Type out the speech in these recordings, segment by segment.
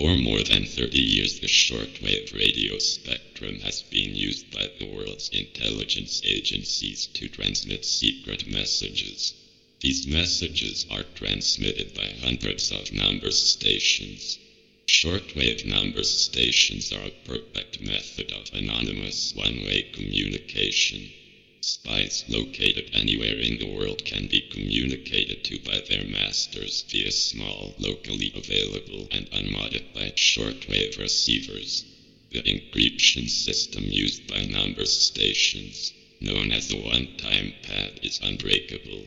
For more than 30 years, the shortwave radio spectrum has been used by the world's intelligence agencies to transmit secret messages. These messages are transmitted by hundreds of number stations. Shortwave number stations are a perfect method of anonymous one-way communication. Spies located anywhere in the world can be communicated to by their masters via small, locally available and unmodified shortwave receivers. The encryption system used by number stations, known as the one-time pad, is unbreakable.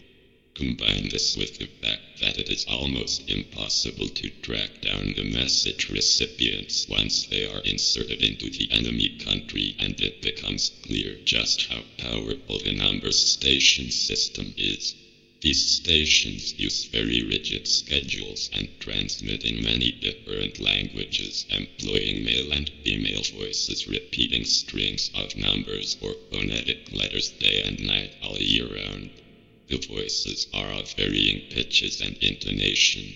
Combine this with the fact that it is almost impossible to track down the message recipients once they are inserted into the enemy country and it becomes clear just how powerful the number station system is. These stations use very rigid schedules and transmit in many different languages, employing male and female voices repeating strings of numbers or phonetic letters day and night all year round. The voices are of varying pitches and intonation.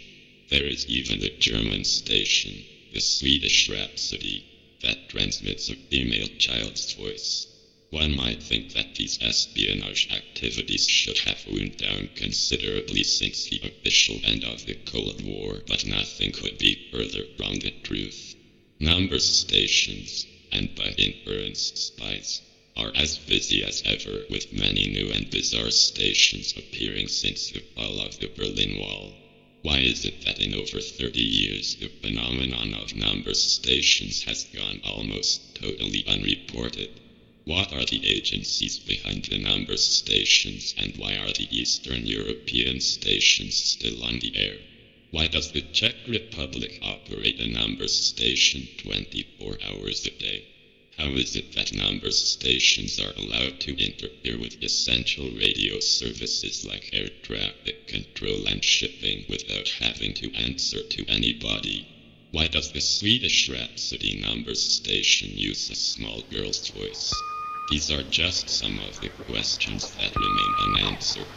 There is even a German station, the Swedish Rhapsody, that transmits a female child's voice. One might think that these espionage activities should have wound down considerably since the official end of the Cold War, but nothing could be further from the truth. Number stations, and by inference spies, are as busy as ever with many new and bizarre stations appearing since the fall of the Berlin Wall. Why is it that in over 30 years the phenomenon of number stations has gone almost totally unreported? What are the agencies behind the number stations and why are the Eastern European stations still on the air? Why does the Czech Republic operate a number station 24 hours a day? How is it that number stations are allowed to interfere with essential radio services like air traffic control and shipping without having to answer to anybody? Why does the Swedish Rhapsody number station use a small girl's voice? These are just some of the questions that remain unanswered.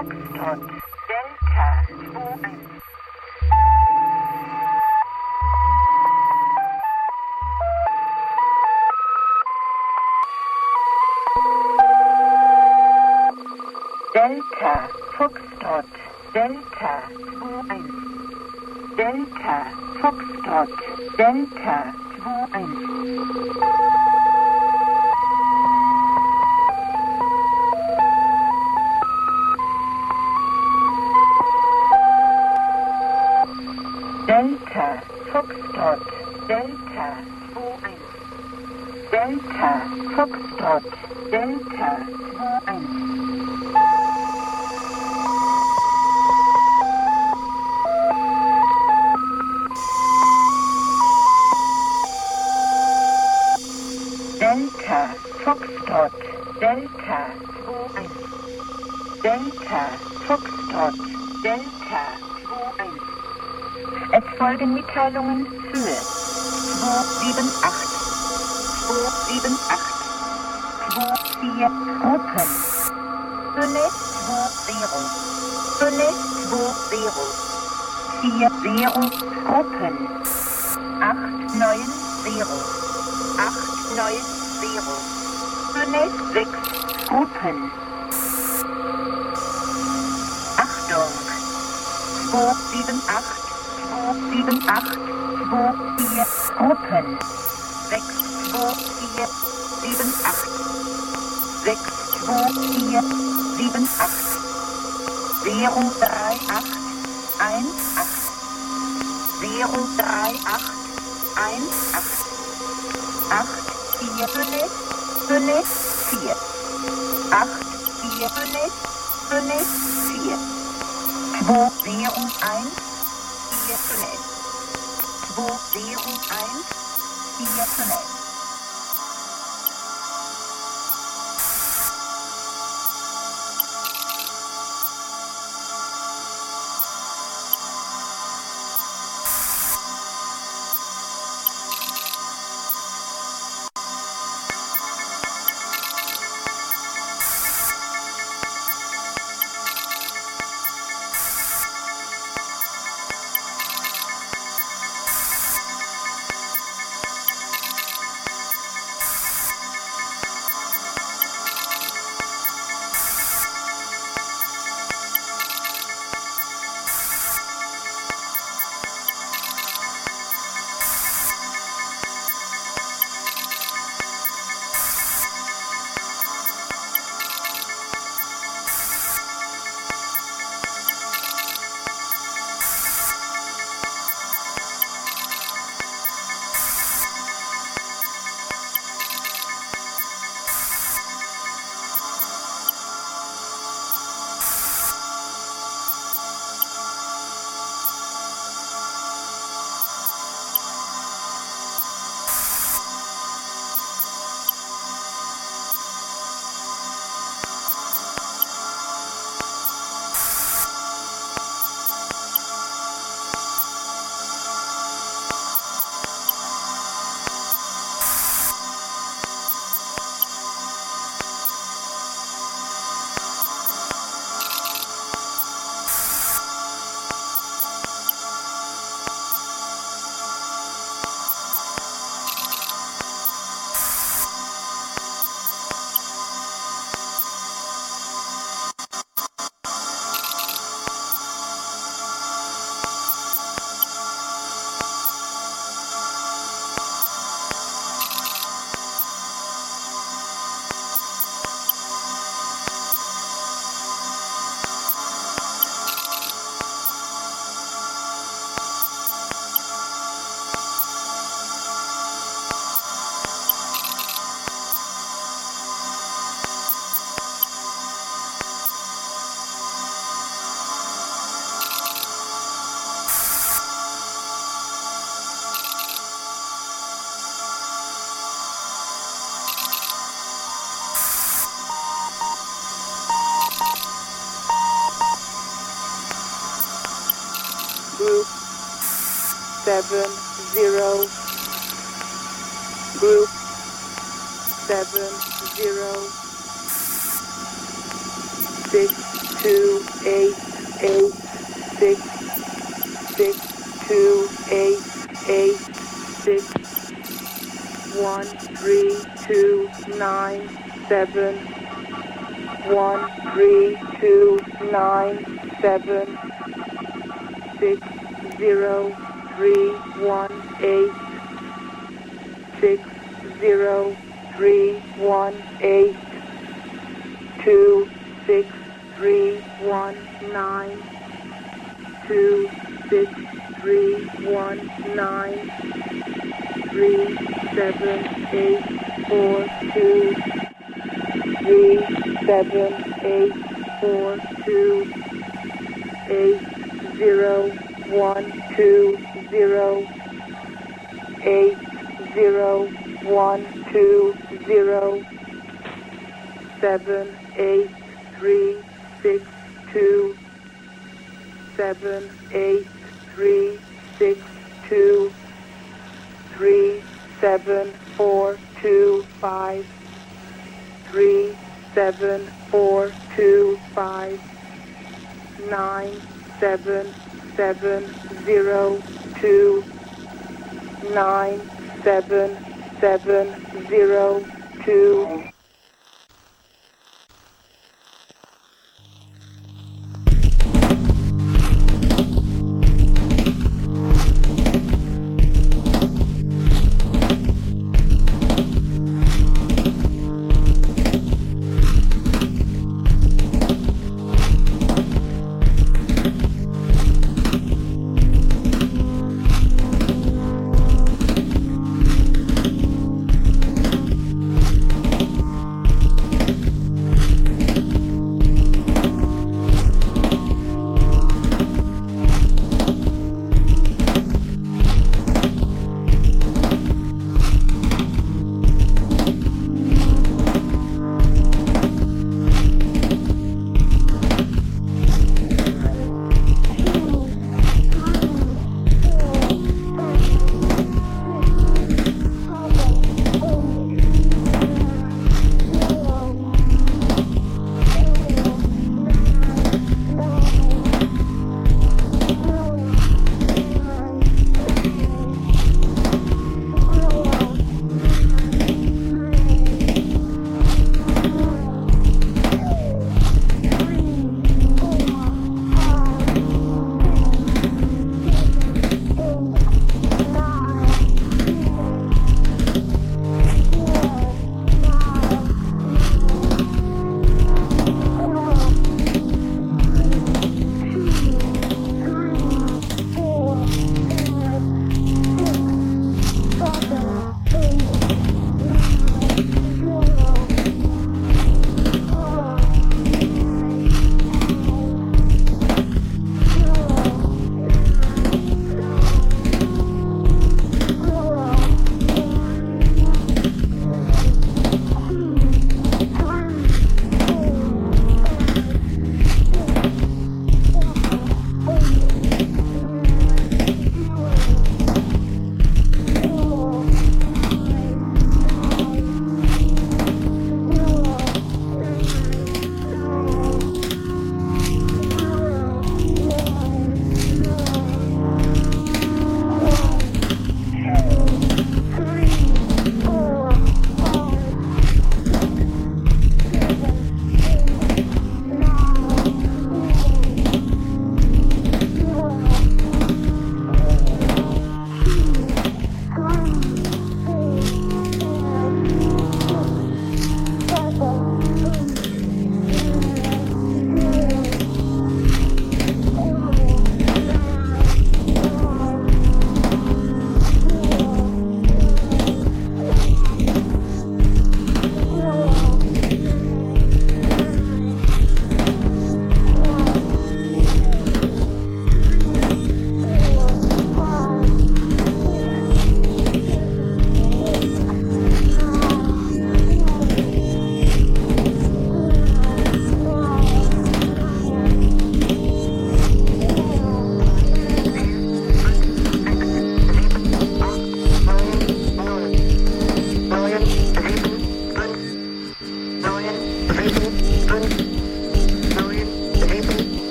Foxtrot, Delta 2 8, 4, 5, 4. 8, 4, 5, 5, 4. 2, 0, 1, 4, 5. 2, 0, 1, 4, 5. Three seven eight four two three seven eight four two eight zero one two zero eight zero one two zero seven eight three six two seven eight three six two three seven four two five three seven four two five nine seven seven zero two nine seven seven zero two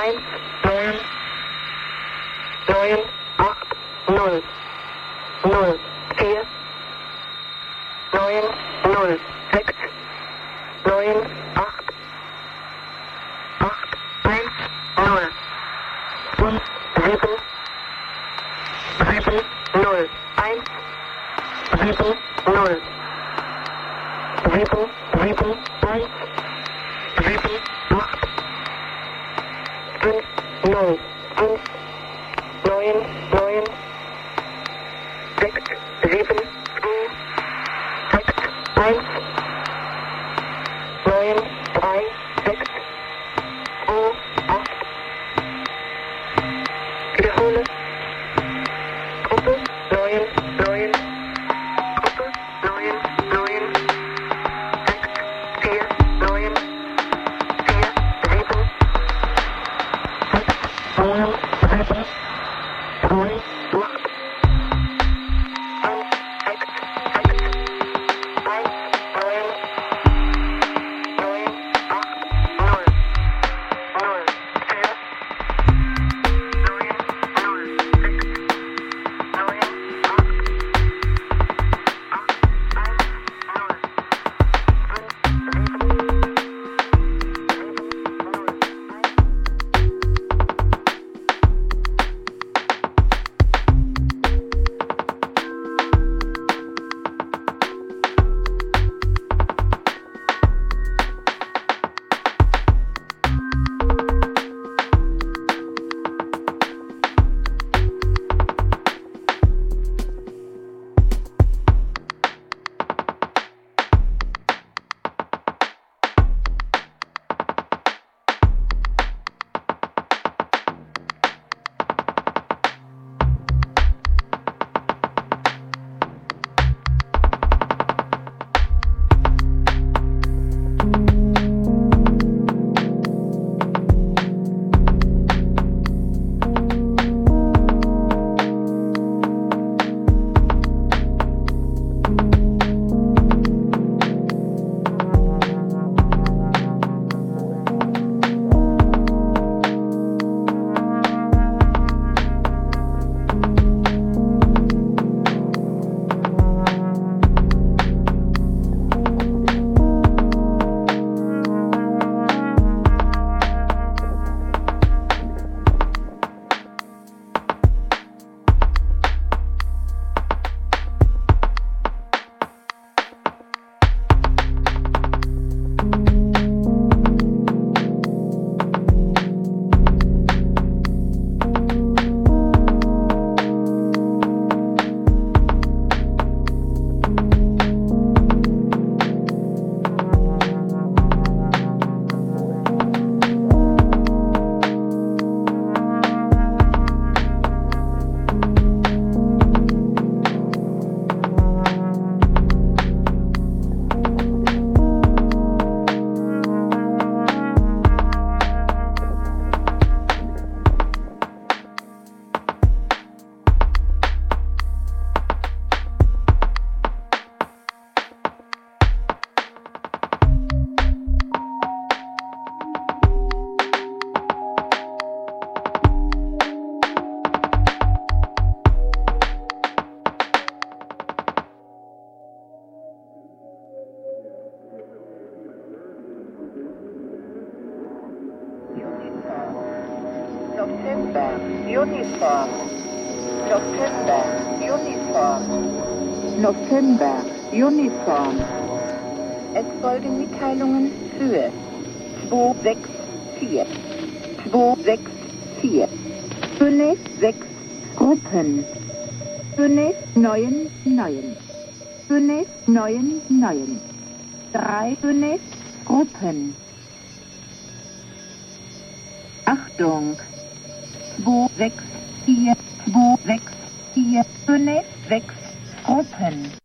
1, 9, 9, 8, 0, 0. neuen. Drei zunächst Gruppen. Achtung! 2, 6, 4, 2, 6, 4, zunächst 6 Gruppen.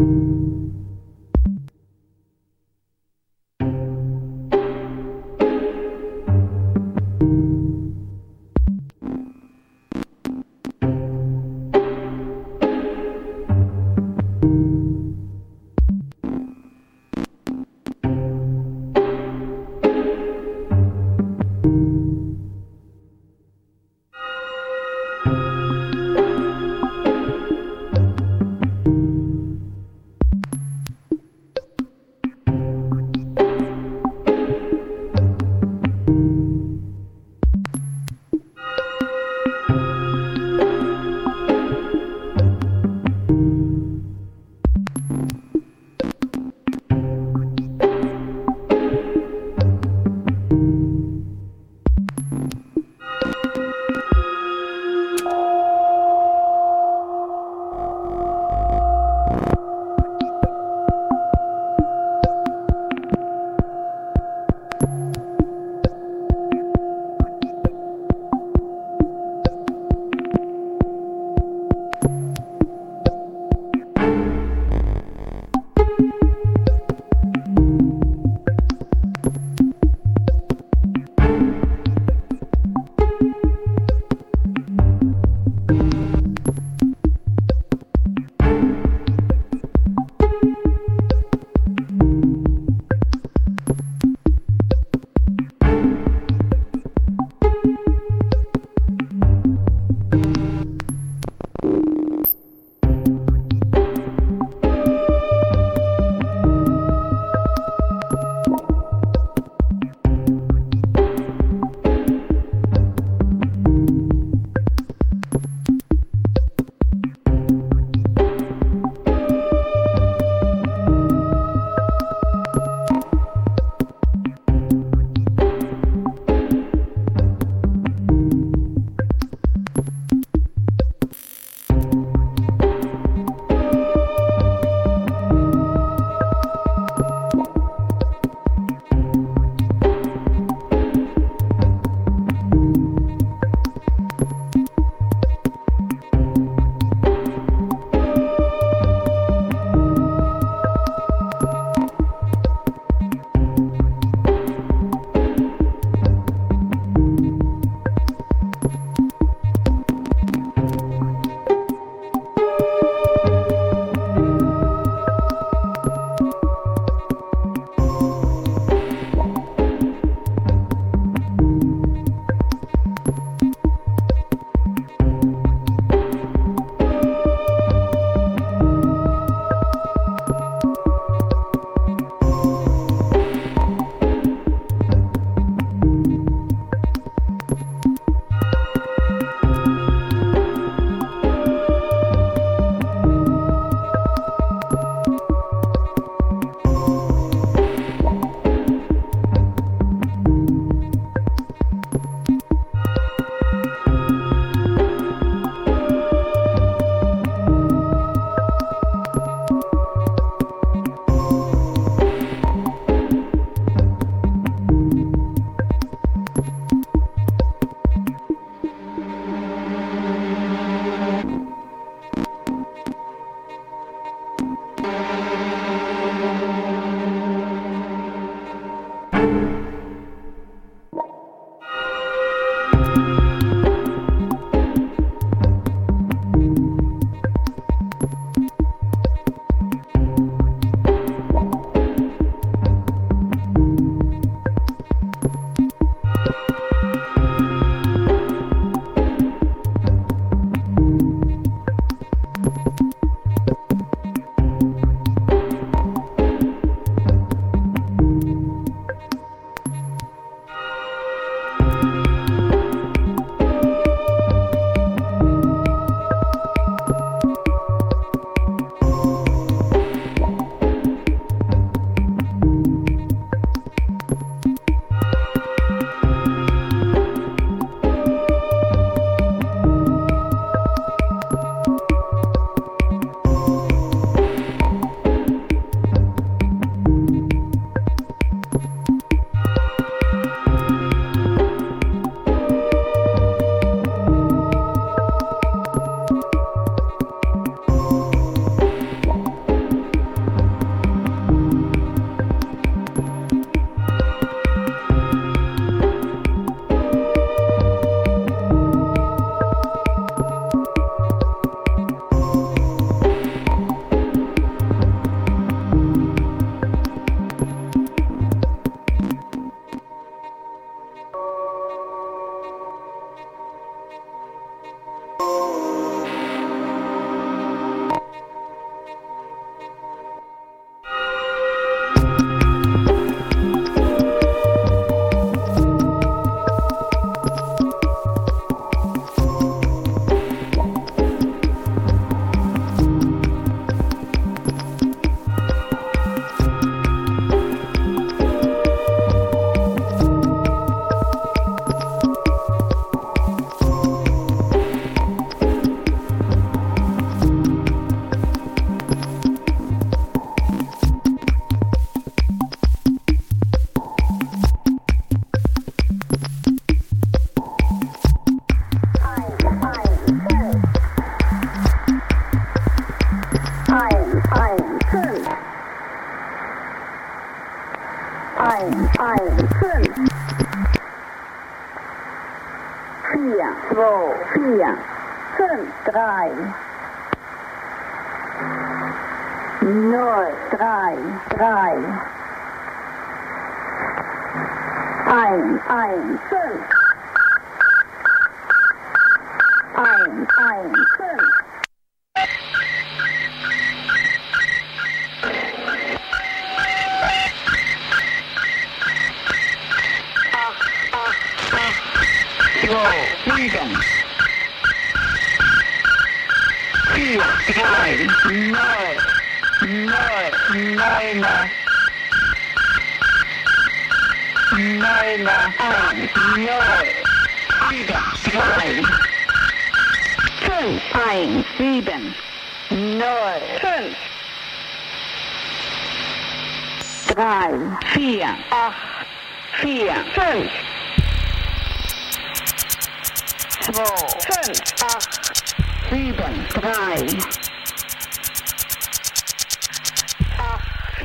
you.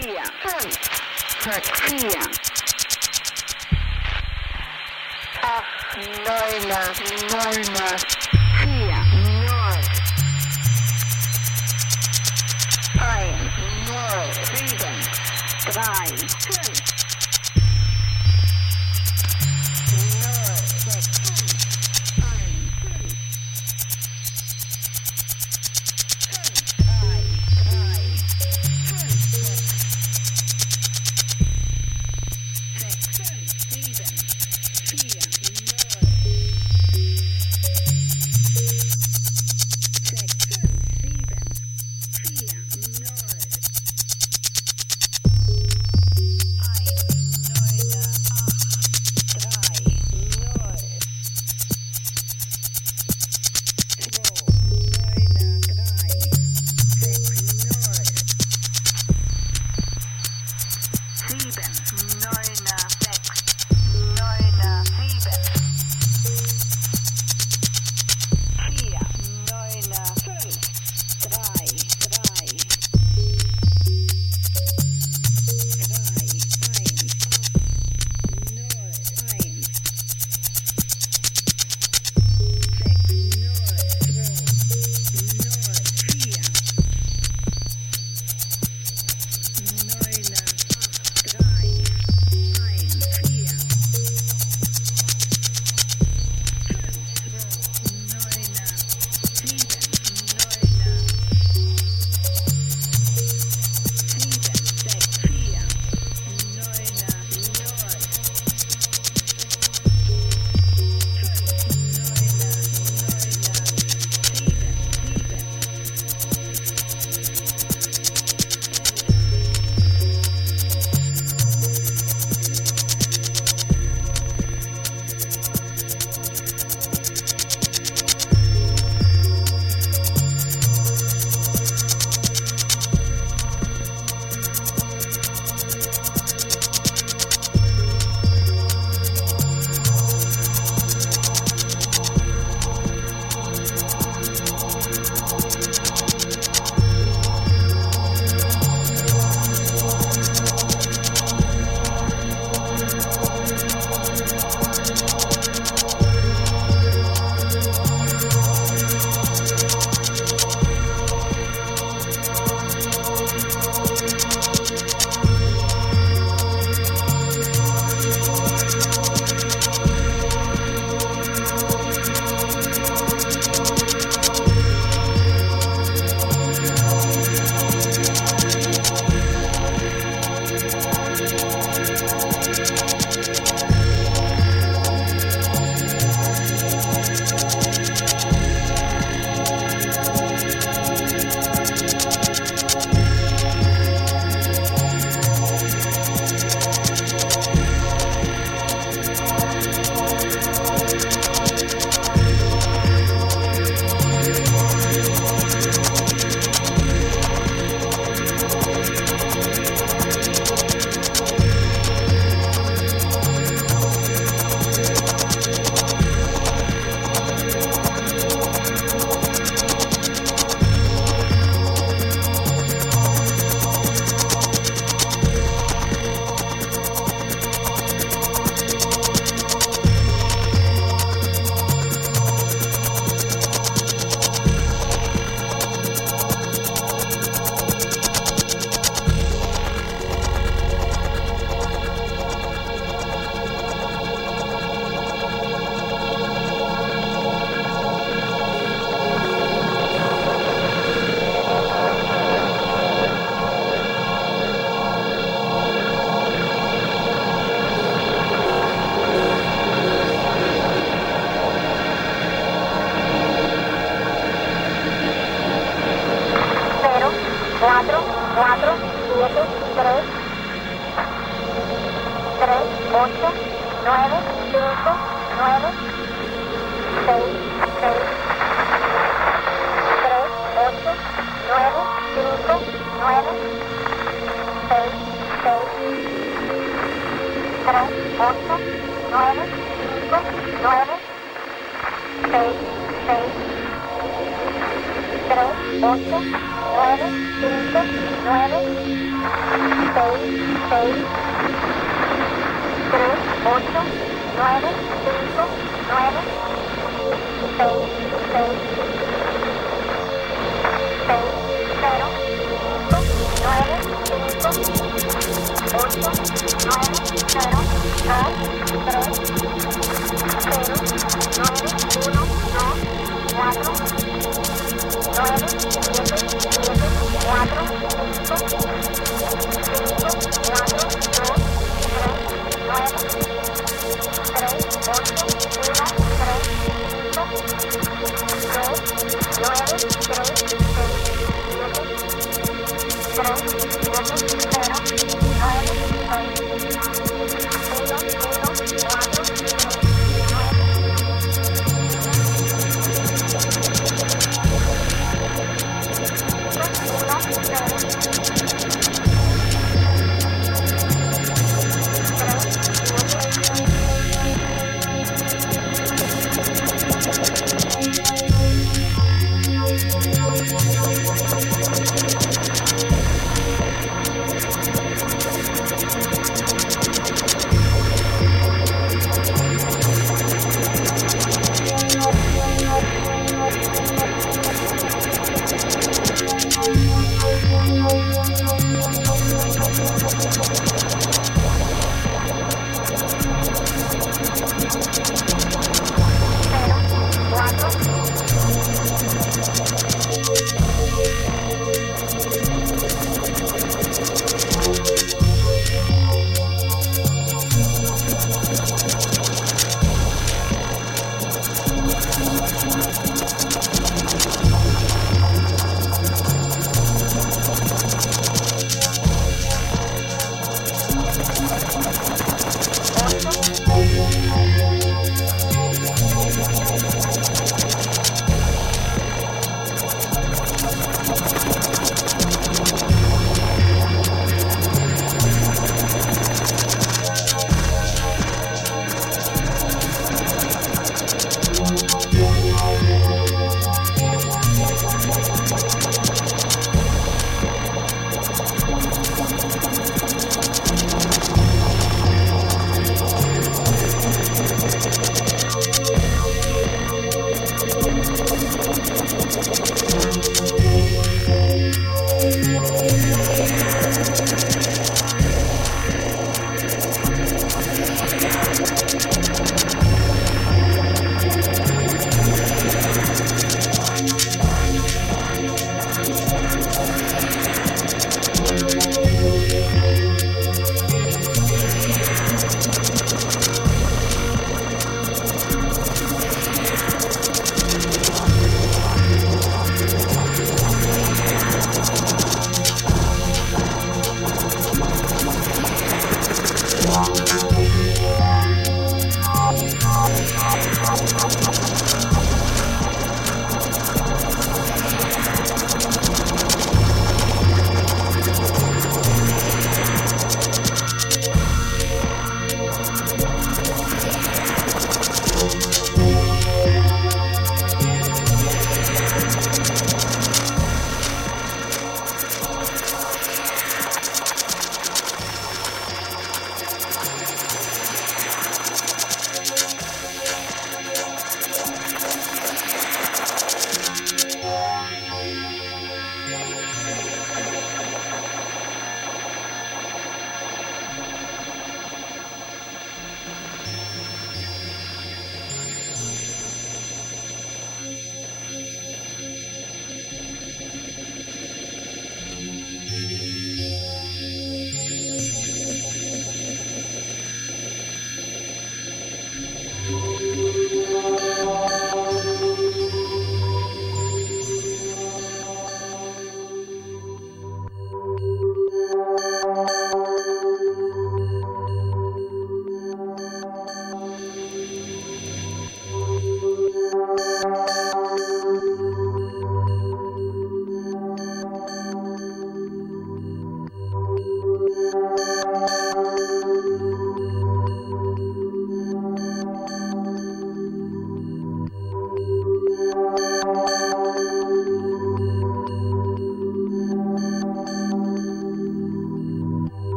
vier, fünf, vier, acht, neuner, neuner, vier, neun, ein, neun, sieben, drei, fünf.